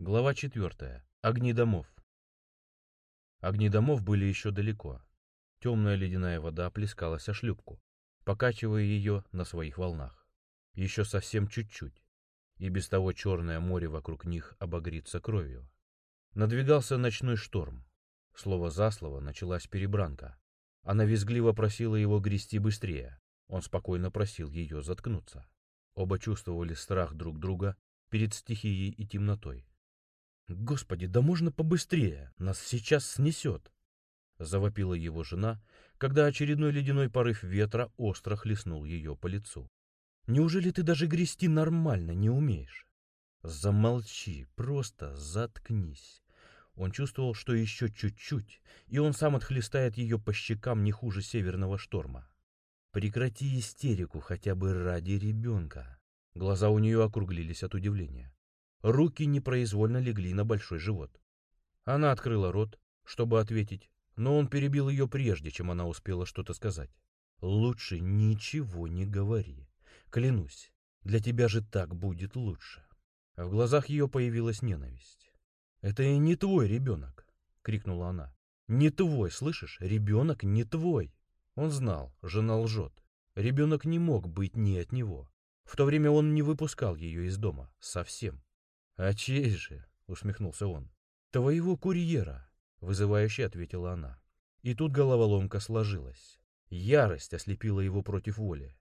Глава 4. Огни домов. Огни домов были еще далеко. Темная ледяная вода плескалась о шлюпку, покачивая ее на своих волнах. Еще совсем чуть-чуть, и без того черное море вокруг них обогрится кровью. Надвигался ночной шторм. Слово за слово началась перебранка. Она визгливо просила его грести быстрее. Он спокойно просил ее заткнуться. Оба чувствовали страх друг друга перед стихией и темнотой. «Господи, да можно побыстрее! Нас сейчас снесет!» Завопила его жена, когда очередной ледяной порыв ветра остро хлестнул ее по лицу. «Неужели ты даже грести нормально не умеешь?» «Замолчи, просто заткнись!» Он чувствовал, что еще чуть-чуть, и он сам отхлестает ее по щекам не хуже северного шторма. «Прекрати истерику хотя бы ради ребенка!» Глаза у нее округлились от удивления. Руки непроизвольно легли на большой живот. Она открыла рот, чтобы ответить, но он перебил ее прежде, чем она успела что-то сказать. «Лучше ничего не говори. Клянусь, для тебя же так будет лучше». В глазах ее появилась ненависть. «Это и не твой ребенок!» — крикнула она. «Не твой, слышишь? Ребенок не твой!» Он знал, жена лжет. Ребенок не мог быть ни от него. В то время он не выпускал ее из дома. Совсем. «А чей же?» — усмехнулся он. «Твоего курьера», — вызывающе ответила она. И тут головоломка сложилась. Ярость ослепила его против воли.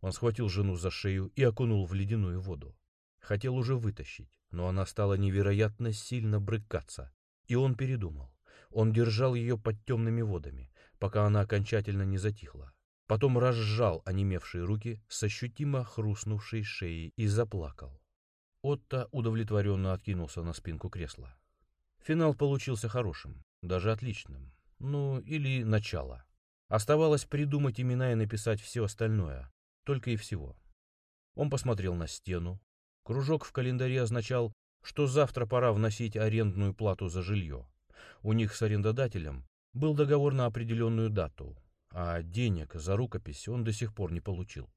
Он схватил жену за шею и окунул в ледяную воду. Хотел уже вытащить, но она стала невероятно сильно брыкаться, и он передумал. Он держал ее под темными водами, пока она окончательно не затихла. Потом разжал онемевшие руки с ощутимо хрустнувшей шеей и заплакал. Отто удовлетворенно откинулся на спинку кресла. Финал получился хорошим, даже отличным. Ну, или начало. Оставалось придумать имена и написать все остальное. Только и всего. Он посмотрел на стену. Кружок в календаре означал, что завтра пора вносить арендную плату за жилье. У них с арендодателем был договор на определенную дату, а денег за рукопись он до сих пор не получил.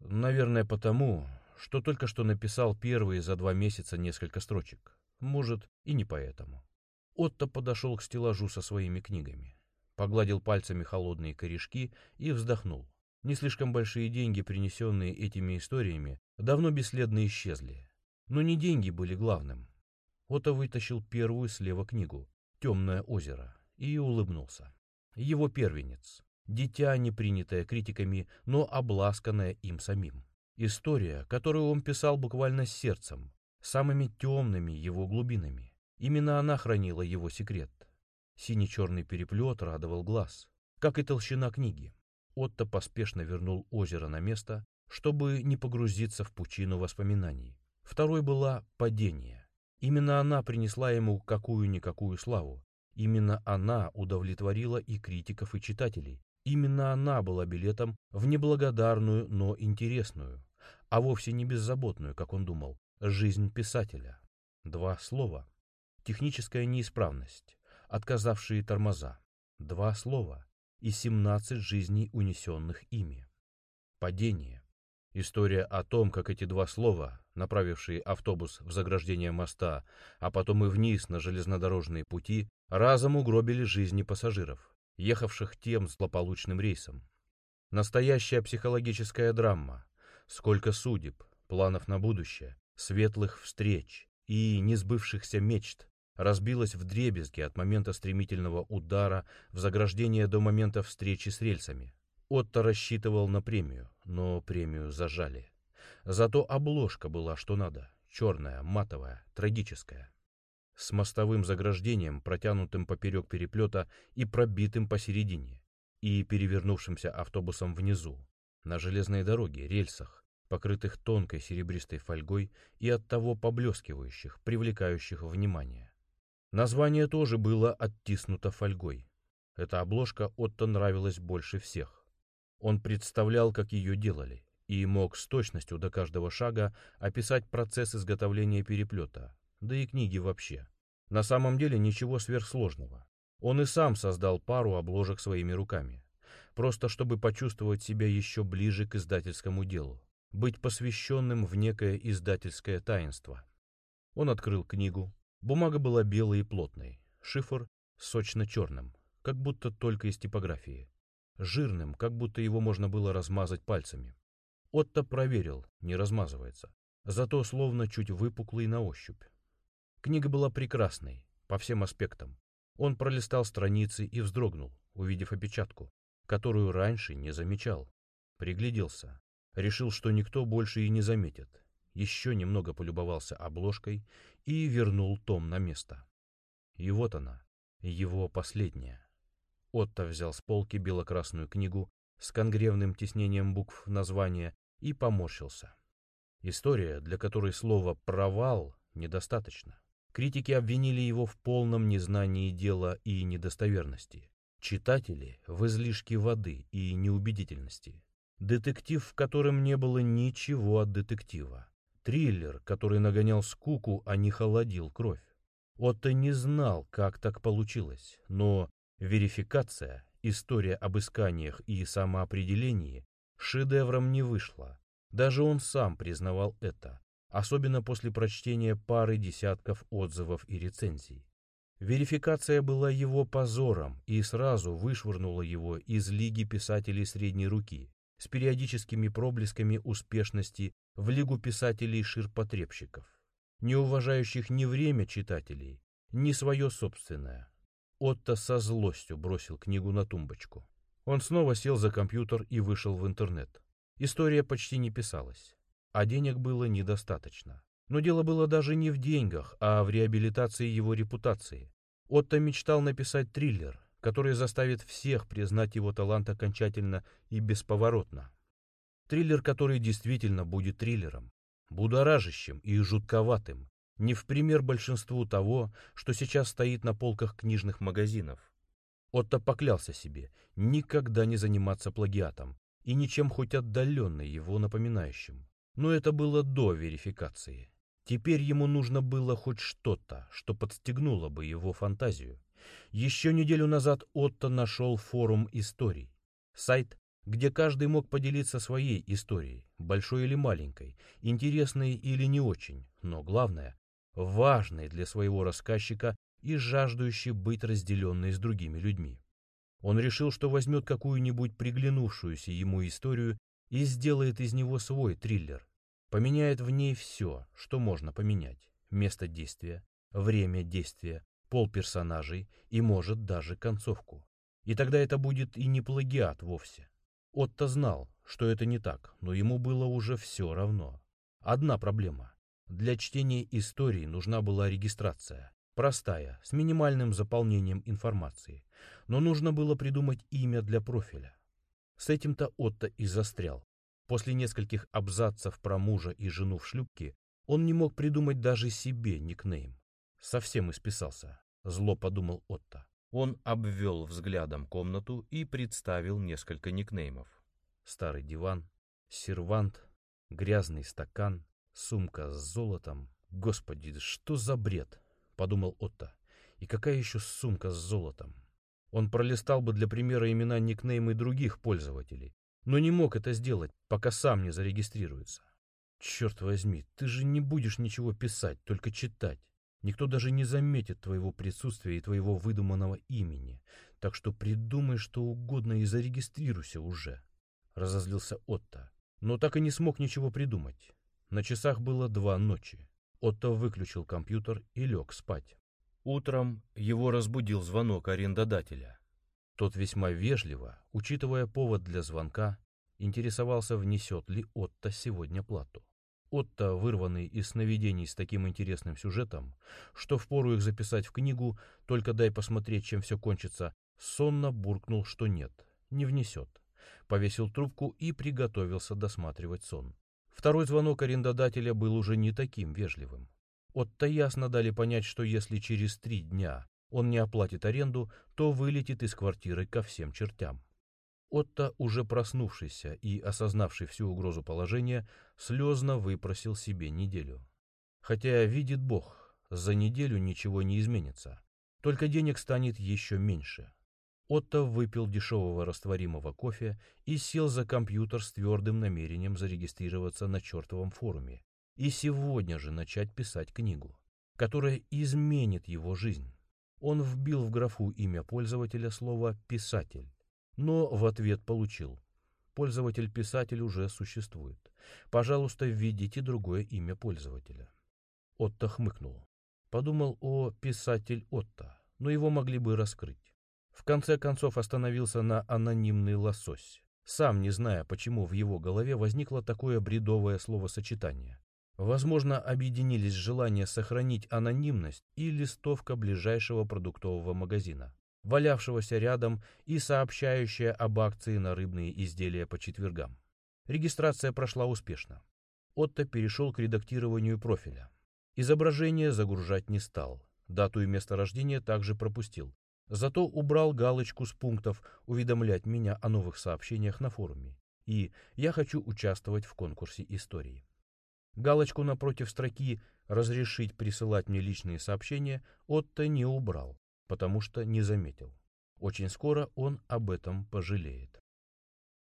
Наверное, потому, что только что написал первые за два месяца несколько строчек. Может, и не поэтому. Отто подошел к стеллажу со своими книгами, погладил пальцами холодные корешки и вздохнул. Не слишком большие деньги, принесенные этими историями, давно бесследно исчезли. Но не деньги были главным. Отто вытащил первую слева книгу «Темное озеро» и улыбнулся. Его первенец. Дитя, не принятое критиками, но обласканное им самим. История, которую он писал буквально сердцем, самыми темными его глубинами. Именно она хранила его секрет. Синий-черный переплет радовал глаз, как и толщина книги. Отто поспешно вернул озеро на место, чтобы не погрузиться в пучину воспоминаний. Второй была «Падение». Именно она принесла ему какую-никакую славу. Именно она удовлетворила и критиков, и читателей. Именно она была билетом в неблагодарную, но интересную, а вовсе не беззаботную, как он думал, жизнь писателя. Два слова. Техническая неисправность, отказавшие тормоза. Два слова и 17 жизней, унесенных ими. Падение. История о том, как эти два слова, направившие автобус в заграждение моста, а потом и вниз на железнодорожные пути, разом угробили жизни пассажиров, ехавших тем злополучным рейсом. Настоящая психологическая драма, Сколько судеб, планов на будущее, светлых встреч и несбывшихся мечт разбилось в дребезги от момента стремительного удара в заграждение до момента встречи с рельсами. Отто рассчитывал на премию, но премию зажали. Зато обложка была что надо, черная, матовая, трагическая. С мостовым заграждением, протянутым поперек переплета и пробитым посередине, и перевернувшимся автобусом внизу, на железной дороге, рельсах, покрытых тонкой серебристой фольгой и оттого поблескивающих, привлекающих внимание. Название тоже было оттиснуто фольгой. Эта обложка Отто нравилась больше всех. Он представлял, как ее делали, и мог с точностью до каждого шага описать процесс изготовления переплета, да и книги вообще. На самом деле ничего сверхсложного. Он и сам создал пару обложек своими руками просто чтобы почувствовать себя еще ближе к издательскому делу, быть посвященным в некое издательское таинство. Он открыл книгу. Бумага была белой и плотной, шифр сочно-черным, как будто только из типографии. Жирным, как будто его можно было размазать пальцами. Отто проверил, не размазывается. Зато словно чуть выпуклый на ощупь. Книга была прекрасной, по всем аспектам. Он пролистал страницы и вздрогнул, увидев опечатку, которую раньше не замечал. Пригляделся. Решил, что никто больше и не заметит еще немного полюбовался обложкой и вернул том на место. И вот она, его последняя. Отто взял с полки бело-красную книгу с конгревным тиснением букв названия и поморщился. История, для которой слово «провал» недостаточно. Критики обвинили его в полном незнании дела и недостоверности. Читатели — в излишке воды и неубедительности. Детектив, в котором не было ничего от детектива. Триллер, который нагонял скуку, а не холодил кровь. Отто не знал, как так получилось, но верификация, история об исканиях и самоопределении шедевром не вышла. Даже он сам признавал это, особенно после прочтения пары десятков отзывов и рецензий. Верификация была его позором и сразу вышвырнула его из Лиги писателей средней руки с периодическими проблесками успешности в Лигу писателей-ширпотребщиков, не уважающих ни время читателей, ни свое собственное. Отто со злостью бросил книгу на тумбочку. Он снова сел за компьютер и вышел в интернет. История почти не писалась, а денег было недостаточно. Но дело было даже не в деньгах, а в реабилитации его репутации. Отто мечтал написать триллер, который заставит всех признать его талант окончательно и бесповоротно. Триллер, который действительно будет триллером, будоражащим и жутковатым, не в пример большинству того, что сейчас стоит на полках книжных магазинов. Отто поклялся себе никогда не заниматься плагиатом и ничем хоть отдаленно его напоминающим. Но это было до верификации. Теперь ему нужно было хоть что-то, что подстегнуло бы его фантазию. Еще неделю назад Отто нашел форум историй. Сайт, где каждый мог поделиться своей историей, большой или маленькой, интересной или не очень, но главное, важной для своего рассказчика и жаждущей быть разделенной с другими людьми. Он решил, что возьмет какую-нибудь приглянувшуюся ему историю и сделает из него свой триллер. Поменяет в ней все, что можно поменять. Место действия, время действия, пол персонажей и, может, даже концовку. И тогда это будет и не плагиат вовсе. Отто знал, что это не так, но ему было уже все равно. Одна проблема. Для чтения истории нужна была регистрация. Простая, с минимальным заполнением информации. Но нужно было придумать имя для профиля. С этим-то Отто и застрял. После нескольких абзацев про мужа и жену в шлюпке он не мог придумать даже себе никнейм. Совсем исписался, зло подумал Отто. Он обвел взглядом комнату и представил несколько никнеймов. Старый диван, сервант, грязный стакан, сумка с золотом. Господи, что за бред, подумал Отто. И какая еще сумка с золотом? Он пролистал бы для примера имена никнеймы других пользователей, но не мог это сделать, пока сам не зарегистрируется. Черт возьми, ты же не будешь ничего писать, только читать. Никто даже не заметит твоего присутствия и твоего выдуманного имени. Так что придумай что угодно и зарегистрируйся уже. Разозлился Отто, но так и не смог ничего придумать. На часах было два ночи. Отто выключил компьютер и лег спать. Утром его разбудил звонок арендодателя. Тот весьма вежливо, учитывая повод для звонка, интересовался, внесет ли Отто сегодня плату. Отто, вырванный из сновидений с таким интересным сюжетом, что впору их записать в книгу, только дай посмотреть, чем все кончится, сонно буркнул, что нет, не внесет. Повесил трубку и приготовился досматривать сон. Второй звонок арендодателя был уже не таким вежливым. Отто ясно дали понять, что если через три дня он не оплатит аренду, то вылетит из квартиры ко всем чертям. Отто, уже проснувшийся и осознавший всю угрозу положения, слезно выпросил себе неделю. Хотя, видит Бог, за неделю ничего не изменится, только денег станет еще меньше. Отто выпил дешевого растворимого кофе и сел за компьютер с твердым намерением зарегистрироваться на чертовом форуме и сегодня же начать писать книгу. которое изменит его жизнь. Он вбил в графу имя пользователя слово «писатель», но в ответ получил «Пользователь-писатель уже существует. Пожалуйста, введите другое имя пользователя». Отто хмыкнул. Подумал о писатель Отто, но его могли бы раскрыть. В конце концов остановился на анонимный лосось, сам не зная, почему в его голове возникло такое бредовое словосочетание. Возможно, объединились желание сохранить анонимность и листовка ближайшего продуктового магазина, валявшегося рядом и сообщающая об акции на рыбные изделия по четвергам. Регистрация прошла успешно. Отто перешел к редактированию профиля. Изображение загружать не стал, дату и место рождения также пропустил. Зато убрал галочку с пунктов «Уведомлять меня о новых сообщениях на форуме» и «Я хочу участвовать в конкурсе истории». Галочку напротив строки «Разрешить присылать мне личные сообщения» Отто не убрал, потому что не заметил. Очень скоро он об этом пожалеет.